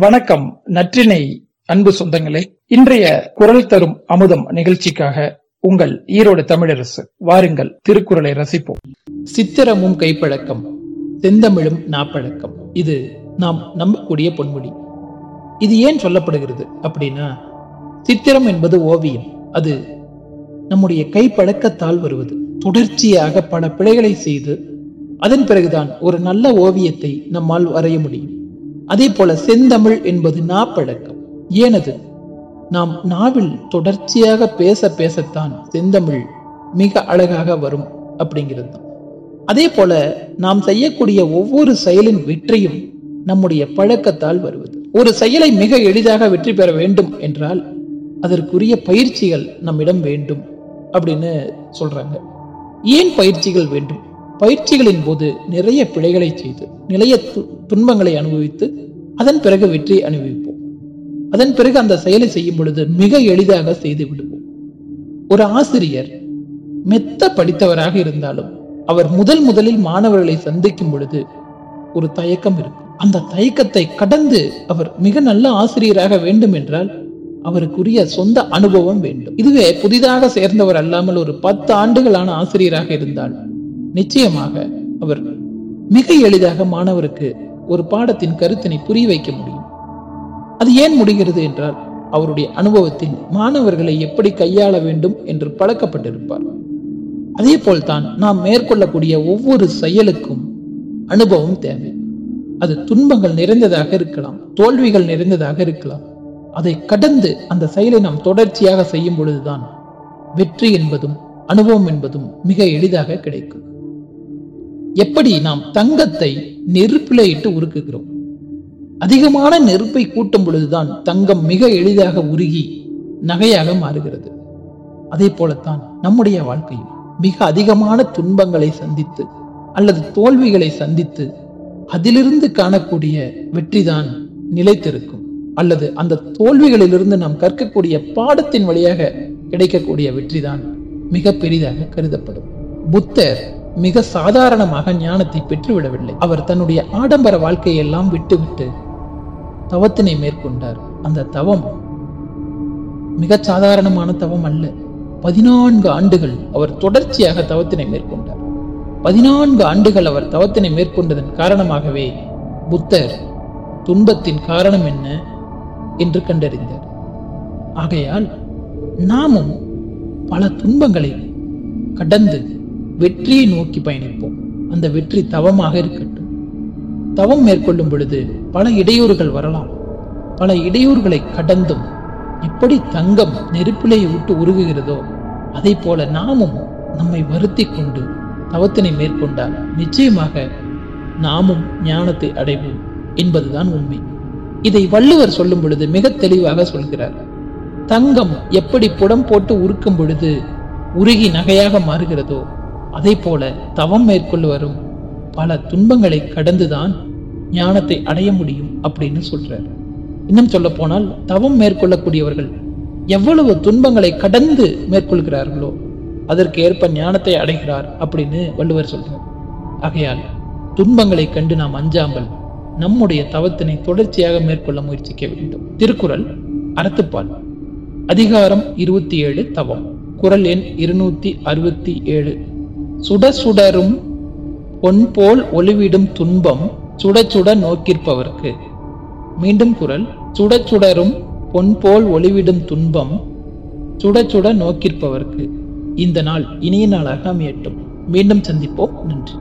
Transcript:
வணக்கம் நற்றினை அன்பு சொந்தங்களே. இன்றைய குரல் தரும் அமுதம் நிகழ்ச்சிக்காக உங்கள் ஈரோடு தமிழரசு வாருங்கள் திருக்குறளை ரசிப்போம். சித்திரமும் கைப்பழக்கம் செந்தமிழும் நாப்பழக்கம். இது நாம் நம்பக்கூடிய பொன்முடி. இது ஏன் சொல்லப்படுகிறது அப்படின்னா சித்திரம் என்பது ஓவியம். அது நம்முடைய கைப்பழக்கத்தால் வருவது. தொடர்ச்சியாக பல பிழைகளை செய்து அதன் பிறகுதான் ஒரு நல்ல ஓவியத்தை நம்மால் வரைய முடியும். அதே போல செந்தமிழ் என்பது நாப்பழக்கம். ஏனது? நாம் நாவில் தொடர்ச்சியாக பேச பேசத்தான் செந்தமிழ் மிக அழகாக வரும் அப்படிங்கிறது. தான் அதே போல நாம் செய்யக்கூடிய ஒவ்வொரு செயலின் வெற்றியும் நம்முடைய பழக்கத்தால் வருவது. ஒரு செயலை மிக எளிதாக வெற்றி பெற வேண்டும் என்றால் அதற்குரிய பயிற்சிகள் நம்மிடம் வேண்டும் அப்படின்னு சொல்றாங்க. ஏன் பயிற்சிகள் வேண்டும்? பயிற்சிகளின் போது நிறைய பிழைகளை செய்து நிறைய துன்பங்களை அனுபவித்து அதன் பிறகு வெற்றி அனுபவிப்போம். அதன் பிறகு அந்த செயலை செய்யும் பொழுது மிக எளிதாக செய்து விடுவோம். ஒரு ஆசிரியர் மெத்த படித்தவராக இருந்தாலும் அவர் முதல் முதலில் மாணவர்களை சந்திக்கும் பொழுது ஒரு தயக்கம் இருக்கும். அந்த தயக்கத்தை கடந்து அவர் மிக நல்ல ஆசிரியராக வேண்டும் என்றால் அவருக்குரிய சொந்த அனுபவம் வேண்டும். இதுவே புதிதாக சேர்ந்தவர் அல்லாமல் ஒரு பத்து ஆண்டுகளான ஆசிரியராக இருந்தால் நிச்சயமாக அவர் மிக எளிதாக மாணவருக்கு ஒரு பாடத்தின் கருத்தினை புரிய வைக்க முடியும். அது ஏன் முடிகிறது என்றால் அவருடைய அனுபவத்தில் மாணவர்களை எப்படி கையாள வேண்டும் என்று பழக்கப்பட்டிருப்பார். அதே போல்தான் நாம் மேற்கொள்ளக்கூடிய ஒவ்வொரு செயலுக்கும் அனுபவம் தேவை. அது துன்பங்கள் நிறைந்ததாக இருக்கலாம் தோல்விகள் நிறைந்ததாக இருக்கலாம். அதை கடந்து அந்த செயலை நாம் தொடர்ச்சியாக செய்யும் பொழுதுதான் வெற்றி என்பதும் அனுபவம் என்பதும் மிக எளிதாக கிடைக்கும். எப்படி நாம் தங்கத்தை நெருப்பில இட்டு உருக்குகிறோம்? அதிகமான நெருப்பை கூட்டும் பொழுதுதான் தங்கம் மிக எளிதாக உருகி நகையாக மாறுகிறது. அதே போலத்தான் நம்முடைய வாழ்க்கையும் மிக அதிகமான துன்பங்களை சந்தித்து அல்லது தோல்விகளை சந்தித்து அதிலிருந்து காணக்கூடிய வெற்றிதான் நிலைத்திருக்கும். அல்லது அந்த தோல்விகளிலிருந்து நாம் கற்கக்கூடிய பாடத்தின் வழியாக கிடைக்கக்கூடிய வெற்றிதான் மிக பெரிதாக கருதப்படும். புத்தர் மிக சாதாரணமாக ஞானத்தை பெற்றுவிடவில்லை. அவர் தன்னுடைய ஆடம்பர வாழ்க்கையெல்லாம் விட்டுவிட்டு தவத்தினை மேற்கொண்டார். அந்த தவம் மிக சாதாரணமான தவம் அல்ல. பதினான்கு ஆண்டுகள் அவர் தொடர்ச்சியாக தவத்தினை மேற்கொண்டார். பதினான்கு ஆண்டுகள் அவர் தவத்தினை மேற்கொண்டதன் காரணமாகவே புத்தர் துன்பத்தின் காரணம் என்ன என்று கண்டறிந்தார். ஆகையால் நாமும் பல துன்பங்களை கடந்து வெற்றியை நோக்கி பயணிப்போம். அந்த வெற்றி தவமாக இருக்கட்டும். தவம் மேற்கொள்ளும் பொழுது பல இடையூறுகள் வரலாம். பல இடையூறுகளை கடந்தும் எப்படி தங்கம் நெருப்பிலேயே விட்டு உருகுகிறதோ அதை போல நாமும் நம்மை வருத்தி கொண்டு தவத்தினை மேற்கொண்டால் நிச்சயமாக நாமும் ஞானத்தை அடைவோம் என்பதுதான் உண்மை. இதை வள்ளுவர் சொல்லும் பொழுது மிக தெளிவாக சொல்கிறார். தங்கம் எப்படி புடம் போட்டு உருக்கும் பொழுது உருகி நகையாக மாறுகிறதோ அதே போல தவம் மேற்கொள்வரும் பல துன்பங்களை கடந்துதான் ஞானத்தை அடைய முடியும் அப்படின்னு சொல்றார். இன்னும் சொல்ல போனால் தவம் மேற்கொள்ளக்கூடியவர்கள் எவ்வளவு துன்பங்களை கடந்து மேற்கொள்கிறார்களோ அதற்கு ஏற்ப ஞானத்தை அடைகிறார் அப்படின்னு வள்ளுவர் சொல்றார். ஆகையால் துன்பங்களை கண்டு நாம் அஞ்சாமல் நம்முடைய தவத்தினை தொடர்ச்சியாக மேற்கொள்ள முயற்சிக்க வேண்டும். திருக்குறள் அறத்துப்பால். அதிகாரம் இருபத்தி ஏழு தவம். குரல் எண் இருநூத்தி அறுபத்தி ஏழு. சுட சுடரும் பொன் போல் ஒளிவிடும் துன்பம் சுட சுட நோக்கிற்பவர்க்கு. மீண்டும் குரல் சுட சுடரும் பொன் போல் ஒளிவிடும் துன்பம் சுட சுட நோக்கிற்பவர்க்கு. இந்த நாள் இனிய நாளாக அமையட்டும். மீண்டும் சந்திப்போம். நன்றி.